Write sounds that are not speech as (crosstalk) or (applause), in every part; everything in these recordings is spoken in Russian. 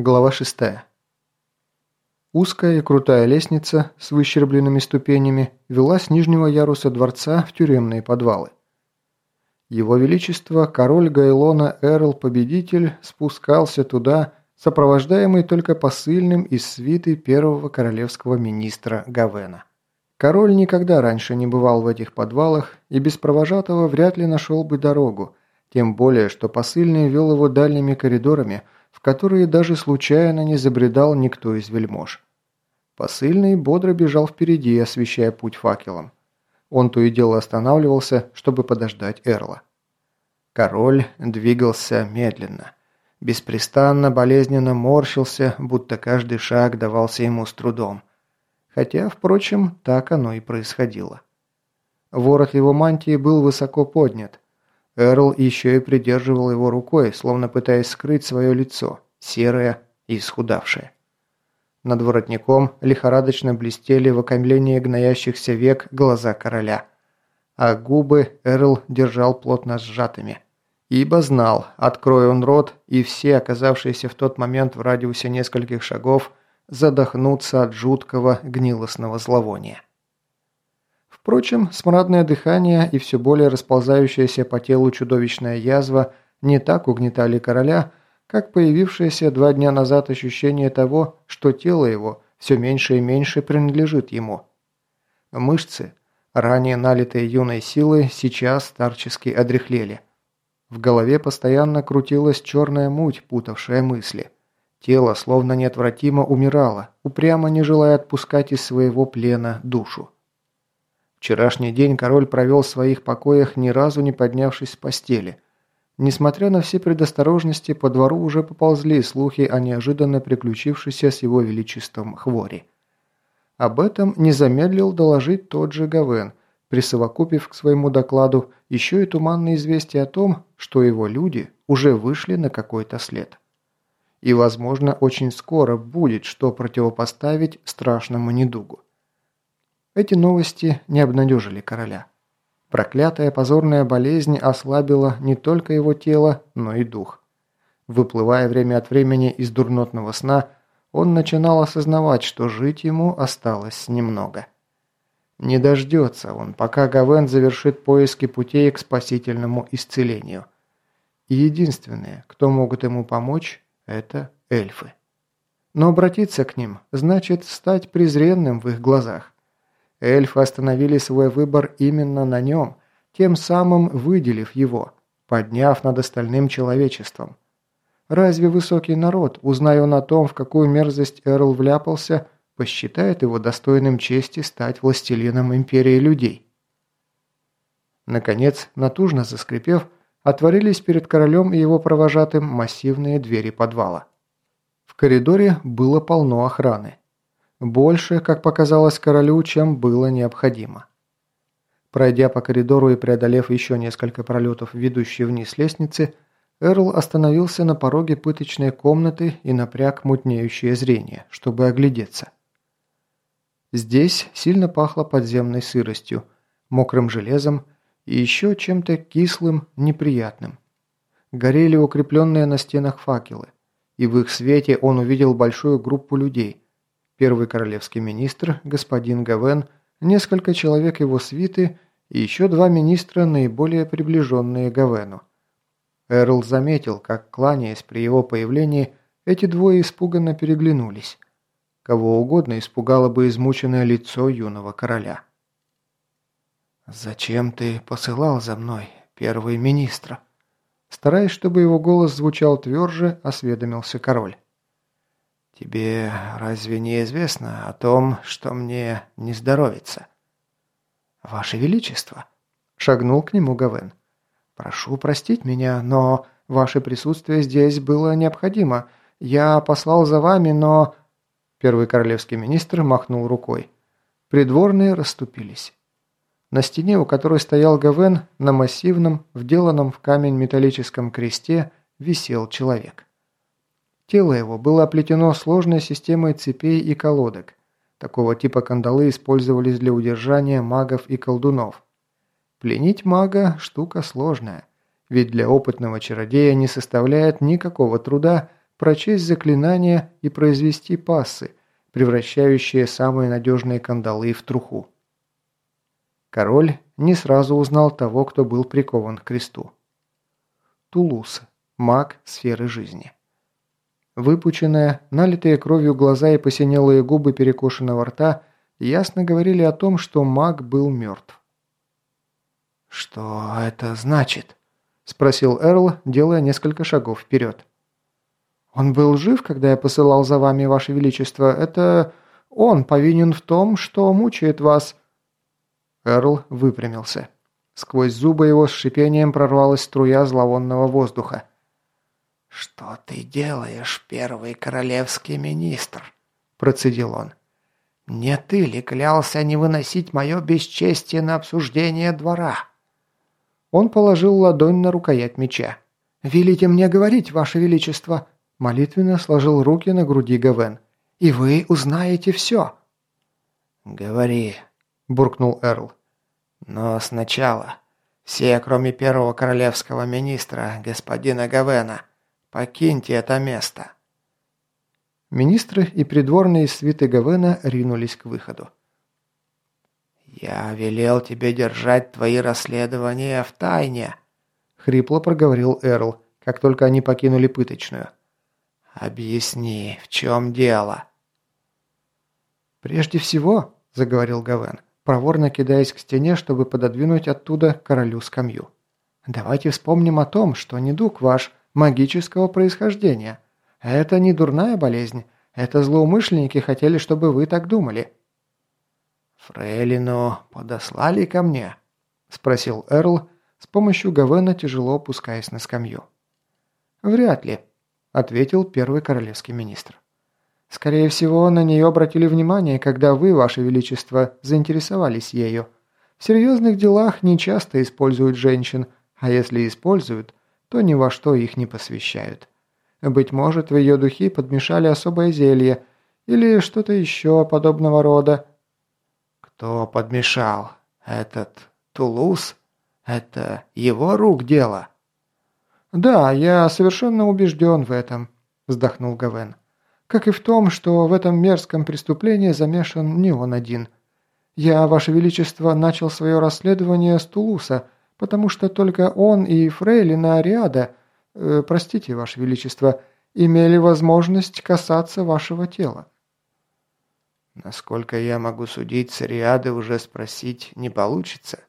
Глава 6. Узкая и крутая лестница с выщербленными ступенями вела с нижнего яруса дворца в тюремные подвалы. Его Величество, король Гайлона Эрл Победитель, спускался туда, сопровождаемый только посыльным из свиты первого королевского министра Гавена. Король никогда раньше не бывал в этих подвалах и без провожатого вряд ли нашел бы дорогу, тем более, что посыльный вел его дальними коридорами – в которые даже случайно не забредал никто из вельмож. Посыльный бодро бежал впереди, освещая путь факелом. Он то и дело останавливался, чтобы подождать Эрла. Король двигался медленно. Беспрестанно, болезненно морщился, будто каждый шаг давался ему с трудом. Хотя, впрочем, так оно и происходило. Ворот его мантии был высоко поднят, Эрл еще и придерживал его рукой, словно пытаясь скрыть свое лицо, серое и исхудавшее. Над воротником лихорадочно блестели в окаймлении гноящихся век глаза короля, а губы Эрл держал плотно сжатыми, ибо знал, открой он рот, и все, оказавшиеся в тот момент в радиусе нескольких шагов, задохнутся от жуткого гнилостного зловония. Впрочем, смрадное дыхание и все более расползающаяся по телу чудовищная язва не так угнетали короля, как появившееся два дня назад ощущение того, что тело его все меньше и меньше принадлежит ему. Мышцы, ранее налитые юной силой, сейчас старчески одряхлели. В голове постоянно крутилась черная муть, путавшая мысли. Тело словно неотвратимо умирало, упрямо не желая отпускать из своего плена душу. Вчерашний день король провел в своих покоях, ни разу не поднявшись с постели. Несмотря на все предосторожности, по двору уже поползли слухи о неожиданно приключившейся с его величеством хвори. Об этом не замедлил доложить тот же Гавен, присовокупив к своему докладу еще и туманное известие о том, что его люди уже вышли на какой-то след. И, возможно, очень скоро будет что противопоставить страшному недугу. Эти новости не обнадежили короля. Проклятая позорная болезнь ослабила не только его тело, но и дух. Выплывая время от времени из дурнотного сна, он начинал осознавать, что жить ему осталось немного. Не дождется он, пока Гавен завершит поиски путей к спасительному исцелению. И единственные, кто могут ему помочь, это эльфы. Но обратиться к ним значит стать презренным в их глазах. Эльфы остановили свой выбор именно на нем, тем самым выделив его, подняв над остальным человечеством. Разве высокий народ, узная он о том, в какую мерзость Эрл вляпался, посчитает его достойным чести стать властелином империи людей? Наконец, натужно заскрипев, отворились перед королем и его провожатым массивные двери подвала. В коридоре было полно охраны. Больше, как показалось королю, чем было необходимо. Пройдя по коридору и преодолев еще несколько пролетов, ведущие вниз лестницы, Эрл остановился на пороге пыточной комнаты и напряг мутнеющее зрение, чтобы оглядеться. Здесь сильно пахло подземной сыростью, мокрым железом и еще чем-то кислым, неприятным. Горели укрепленные на стенах факелы, и в их свете он увидел большую группу людей – первый королевский министр, господин Гавен, несколько человек его свиты и еще два министра, наиболее приближенные Гавену. Эрл заметил, как, кланяясь при его появлении, эти двое испуганно переглянулись. Кого угодно испугало бы измученное лицо юного короля. «Зачем ты посылал за мной, первый министр?» Стараясь, чтобы его голос звучал тверже, осведомился король. «Тебе разве не известно о том, что мне не здоровится?» «Ваше Величество!» – шагнул к нему Гавен. «Прошу простить меня, но ваше присутствие здесь было необходимо. Я послал за вами, но...» Первый королевский министр махнул рукой. Придворные расступились. На стене, у которой стоял Гавен, на массивном, вделанном в камень металлическом кресте, висел человек. Тело его было оплетено сложной системой цепей и колодок. Такого типа кандалы использовались для удержания магов и колдунов. Пленить мага – штука сложная, ведь для опытного чародея не составляет никакого труда прочесть заклинания и произвести пассы, превращающие самые надежные кандалы в труху. Король не сразу узнал того, кто был прикован к кресту. Тулус, маг сферы жизни. Выпученные, налитые кровью глаза и посинелые губы перекошенного рта ясно говорили о том, что маг был мертв. «Что это значит?» – спросил Эрл, делая несколько шагов вперед. «Он был жив, когда я посылал за вами, Ваше Величество. Это он повинен в том, что мучает вас». Эрл выпрямился. Сквозь зубы его с шипением прорвалась струя зловонного воздуха. «Что ты делаешь, первый королевский министр?» – процедил он. «Не ты ли клялся не выносить мое бесчестие на обсуждение двора?» Он положил ладонь на рукоять меча. «Велите мне говорить, Ваше Величество!» Молитвенно сложил руки на груди Гавен. «И вы узнаете все!» «Говори», – буркнул Эрл. «Но сначала все, кроме первого королевского министра, господина Гавена, покиньте это место». Министры и придворные свиты Гавена ринулись к выходу. «Я велел тебе держать твои расследования в тайне», — хрипло проговорил Эрл, как только они покинули пыточную. «Объясни, в чем дело?» «Прежде всего», — заговорил Гавен, проворно кидаясь к стене, чтобы пододвинуть оттуда королю скамью. «Давайте вспомним о том, что недуг ваш магического происхождения. Это не дурная болезнь, это злоумышленники хотели, чтобы вы так думали». «Фрейлину подослали ко мне?» – спросил Эрл, с помощью Гавена тяжело опускаясь на скамью. «Вряд ли», – ответил первый королевский министр. «Скорее всего, на нее обратили внимание, когда вы, ваше величество, заинтересовались ею. В серьезных делах не часто используют женщин, а если используют, то ни во что их не посвящают. Быть может, в ее духи подмешали особое зелье или что-то еще подобного рода, «Кто подмешал? Этот Тулус? Это его рук дело?» «Да, я совершенно убежден в этом», – вздохнул Гавен. «Как и в том, что в этом мерзком преступлении замешан не он один. Я, Ваше Величество, начал свое расследование с Тулуса, потому что только он и Фрейлина Ариада, э, простите, Ваше Величество, имели возможность касаться вашего тела. Насколько я могу судить, с Риады уже спросить не получится.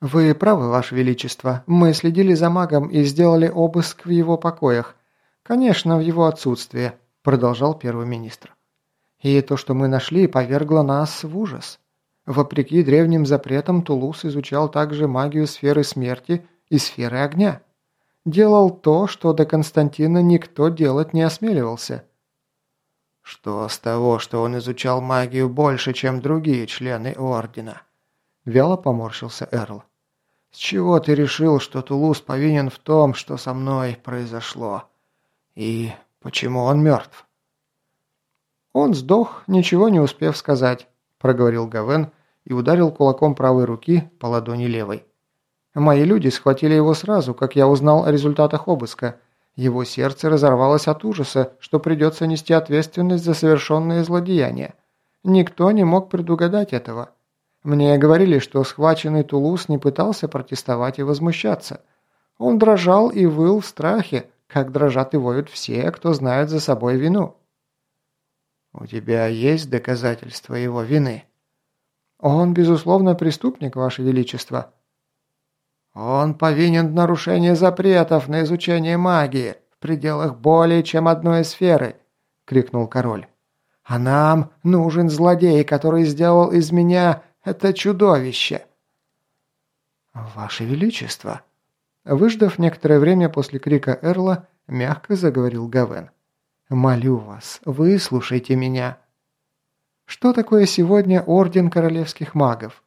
«Вы правы, Ваше Величество. Мы следили за магом и сделали обыск в его покоях. Конечно, в его отсутствие», – продолжал первый министр. «И то, что мы нашли, повергло нас в ужас. Вопреки древним запретам, Тулус изучал также магию сферы смерти и сферы огня. Делал то, что до Константина никто делать не осмеливался». Что с того, что он изучал магию больше, чем другие члены Ордена? Вяло поморщился Эрл. С чего ты решил, что Тулус повинен в том, что со мной произошло? И почему он мертв? Он сдох, ничего не успев сказать, проговорил Гавен и ударил кулаком правой руки по ладони левой. Мои люди схватили его сразу, как я узнал о результатах обыска, его сердце разорвалось от ужаса, что придется нести ответственность за совершенные злодеяния. Никто не мог предугадать этого. Мне говорили, что схваченный Тулус не пытался протестовать и возмущаться. Он дрожал и выл в страхе, как дрожат и воют все, кто знает за собой вину. «У тебя есть доказательства его вины?» «Он, безусловно, преступник, Ваше Величество», «Он повинен в нарушении запретов на изучение магии в пределах более чем одной сферы», — крикнул король. «А нам нужен злодей, который сделал из меня это чудовище». «Ваше Величество!» Выждав некоторое время после крика Эрла, мягко заговорил Гавен. «Молю вас, выслушайте меня. Что такое сегодня Орден Королевских Магов?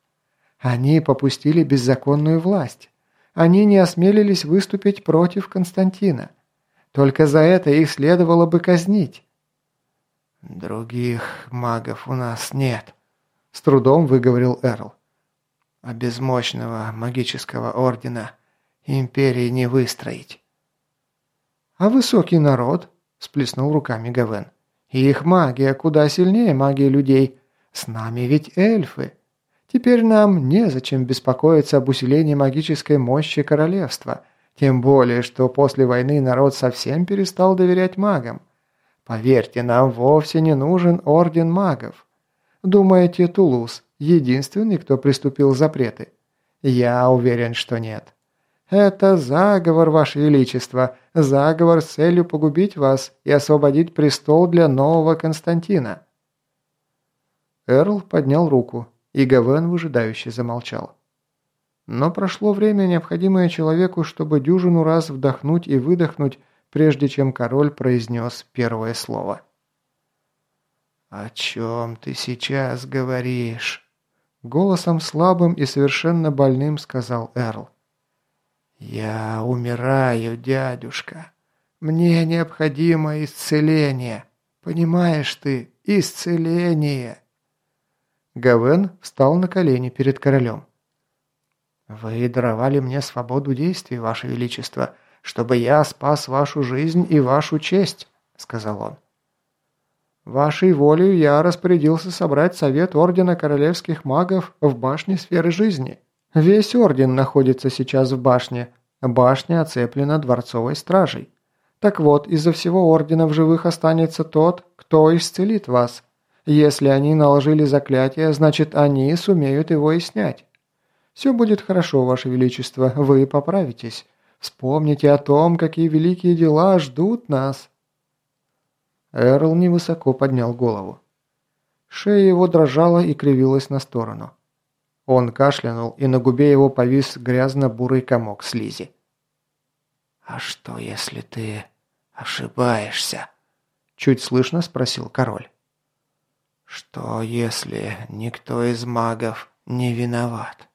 Они попустили беззаконную власть. Они не осмелились выступить против Константина. Только за это их следовало бы казнить. «Других магов у нас нет», — с трудом выговорил Эрл. «А без мощного магического ордена империи не выстроить». «А высокий народ?» всплеснул руками Гавен. «Их магия куда сильнее магии людей. С нами ведь эльфы. Теперь нам незачем беспокоиться об усилении магической мощи королевства. Тем более, что после войны народ совсем перестал доверять магам. Поверьте, нам вовсе не нужен орден магов. Думаете, Тулус единственный, кто приступил запреты? Я уверен, что нет. Это заговор, Ваше Величество, заговор с целью погубить вас и освободить престол для нового Константина». Эрл поднял руку, и Гавен выжидающе замолчал. Но прошло время, необходимое человеку, чтобы дюжину раз вдохнуть и выдохнуть, прежде чем король произнес первое слово. «О чем ты сейчас говоришь?» Голосом слабым и совершенно больным сказал Эрл. «Я умираю, дядюшка. Мне необходимо исцеление. Понимаешь ты, исцеление!» Гавен встал на колени перед королем. «Вы даровали мне свободу действий, Ваше Величество, чтобы я спас вашу жизнь и вашу честь», — сказал он. «Вашей волей я распорядился собрать совет Ордена Королевских Магов в башне сферы жизни». Весь орден находится сейчас в башне. Башня оцеплена дворцовой стражей. Так вот, из-за всего ордена в живых останется тот, кто исцелит вас. Если они наложили заклятие, значит, они сумеют его и снять. Все будет хорошо, Ваше Величество, вы поправитесь. Вспомните о том, какие великие дела ждут нас». Эрл невысоко поднял голову. Шея его дрожала и кривилась на сторону. Он кашлянул, и на губе его повис грязно-бурый комок слизи. «А что, если ты ошибаешься?» Чуть слышно спросил король. «Что, если никто из магов не виноват?»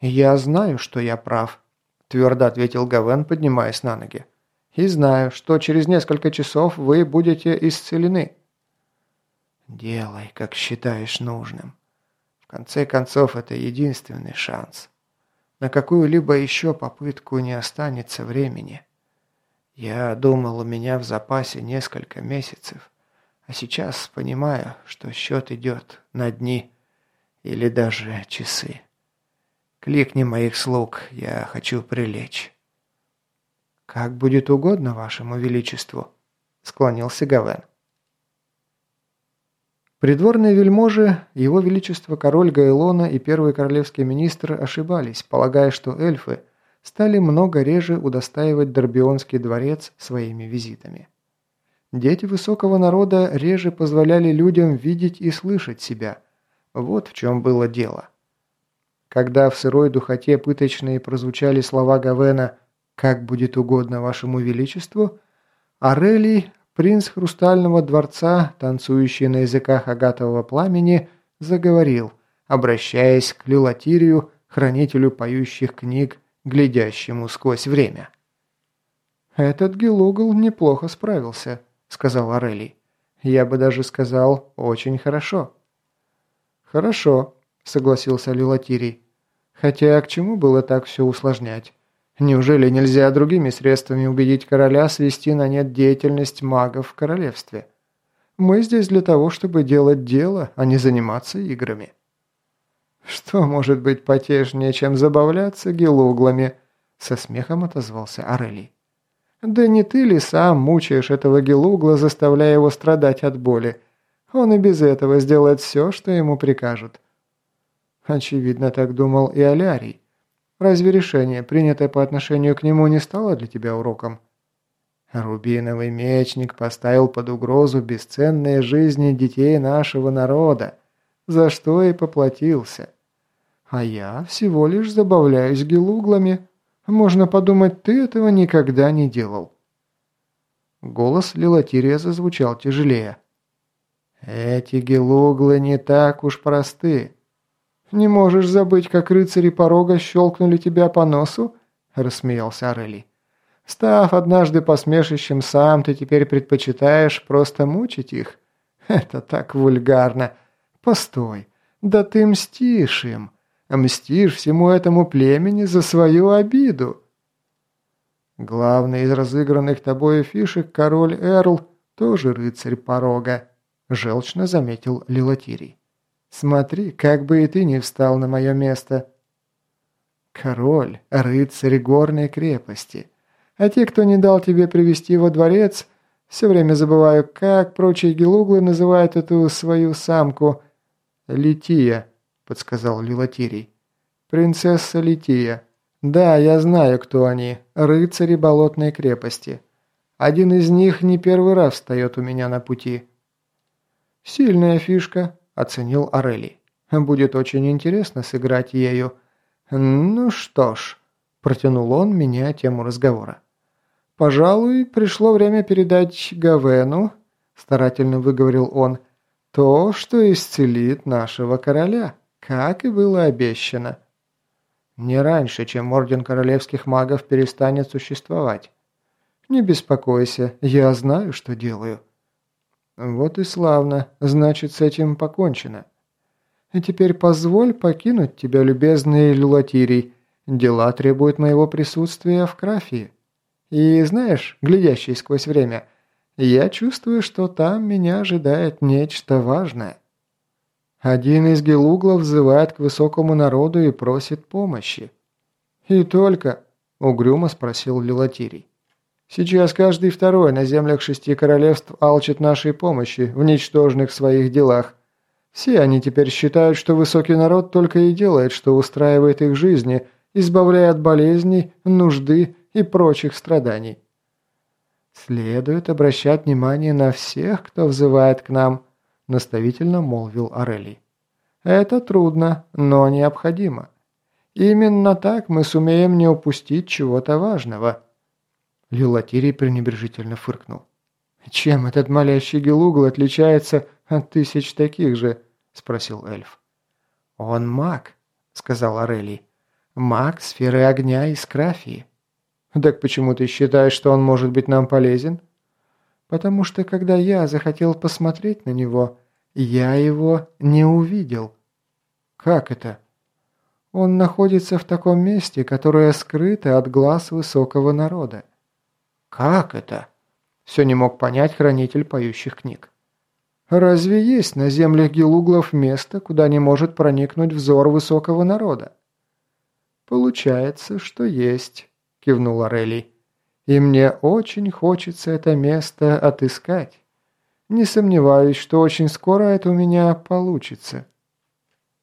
«Я знаю, что я прав», – твердо ответил Гавен, поднимаясь на ноги. «И знаю, что через несколько часов вы будете исцелены». «Делай, как считаешь нужным», в конце концов, это единственный шанс. На какую-либо еще попытку не останется времени. Я думал, у меня в запасе несколько месяцев, а сейчас понимаю, что счет идет на дни или даже часы. Кликни моих слуг, я хочу прилечь. «Как будет угодно вашему величеству», — склонился Гавен. Придворные вельможи, его величество король Гайлона и первый королевский министр ошибались, полагая, что эльфы стали много реже удостаивать Дорбионский дворец своими визитами. Дети высокого народа реже позволяли людям видеть и слышать себя. Вот в чем было дело. Когда в сырой духоте пыточные прозвучали слова Гавена «Как будет угодно вашему величеству», Арелий Принц Хрустального дворца, танцующий на языках агатового пламени, заговорил, обращаясь к Лилатирию, хранителю поющих книг, глядящему сквозь время. «Этот Гелугл неплохо справился», — сказал Орелий. «Я бы даже сказал, очень хорошо». «Хорошо», — согласился Лилатирий. «Хотя к чему было так все усложнять? Неужели нельзя другими средствами убедить короля свести на нет деятельность магов в королевстве? Мы здесь для того, чтобы делать дело, а не заниматься играми. Что может быть потешнее, чем забавляться гелуглами? Со смехом отозвался Орелий. Да не ты ли сам мучаешь этого гелугла, заставляя его страдать от боли? Он и без этого сделает все, что ему прикажут. Очевидно, так думал и Алярий. Разве решение, принятое по отношению к нему, не стало для тебя уроком? Рубиновый мечник поставил под угрозу бесценные жизни детей нашего народа, за что и поплатился. А я всего лишь забавляюсь гелуглами. Можно подумать, ты этого никогда не делал. Голос Лилатирия зазвучал тяжелее. «Эти гелуглы не так уж просты. «Не можешь забыть, как рыцари порога щелкнули тебя по носу?» – рассмеялся Орелий. «Став однажды посмешищем сам, ты теперь предпочитаешь просто мучить их? (laughs) Это так вульгарно. Постой, да ты мстишь им. Мстишь всему этому племени за свою обиду». Главный из разыгранных тобой фишек король Эрл тоже рыцарь порога», – желчно заметил Лилатирий. «Смотри, как бы и ты не встал на мое место». «Король, рыцарь горной крепости. А те, кто не дал тебе привести во дворец, все время забываю, как прочие гелуглы называют эту свою самку. Лития», – подсказал Лилатирий. «Принцесса Лития». «Да, я знаю, кто они. Рыцари болотной крепости. Один из них не первый раз встает у меня на пути». «Сильная фишка», – оценил Орели. «Будет очень интересно сыграть ею». «Ну что ж», – протянул он, меняя тему разговора. «Пожалуй, пришло время передать Гавену», – старательно выговорил он, – «то, что исцелит нашего короля, как и было обещано». Не раньше, чем Орден Королевских Магов перестанет существовать. Не беспокойся, я знаю, что делаю. Вот и славно, значит, с этим покончено. И теперь позволь покинуть тебя, любезный Люлатирий. Дела требуют моего присутствия в Крафии. И знаешь, глядящий сквозь время, я чувствую, что там меня ожидает нечто важное. Один из гелуглов взывает к высокому народу и просит помощи. «И только?» – угрюмо спросил Лилатирий. «Сейчас каждый второй на землях шести королевств алчит нашей помощи в ничтожных своих делах. Все они теперь считают, что высокий народ только и делает, что устраивает их жизни, избавляя от болезней, нужды и прочих страданий. Следует обращать внимание на всех, кто взывает к нам», – наставительно молвил Орелий. «Это трудно, но необходимо. Именно так мы сумеем не упустить чего-то важного». Лилатирий пренебрежительно фыркнул. «Чем этот молящий Гелугл отличается от тысяч таких же?» – спросил эльф. «Он маг», – сказал Орелий. «Маг сферы огня и скрафии». «Так почему ты считаешь, что он может быть нам полезен?» потому что когда я захотел посмотреть на него, я его не увидел». «Как это?» «Он находится в таком месте, которое скрыто от глаз высокого народа». «Как это?» Все не мог понять хранитель поющих книг. «Разве есть на землях Гелуглов место, куда не может проникнуть взор высокого народа?» «Получается, что есть», – кивнул Орелий. И мне очень хочется это место отыскать. Не сомневаюсь, что очень скоро это у меня получится».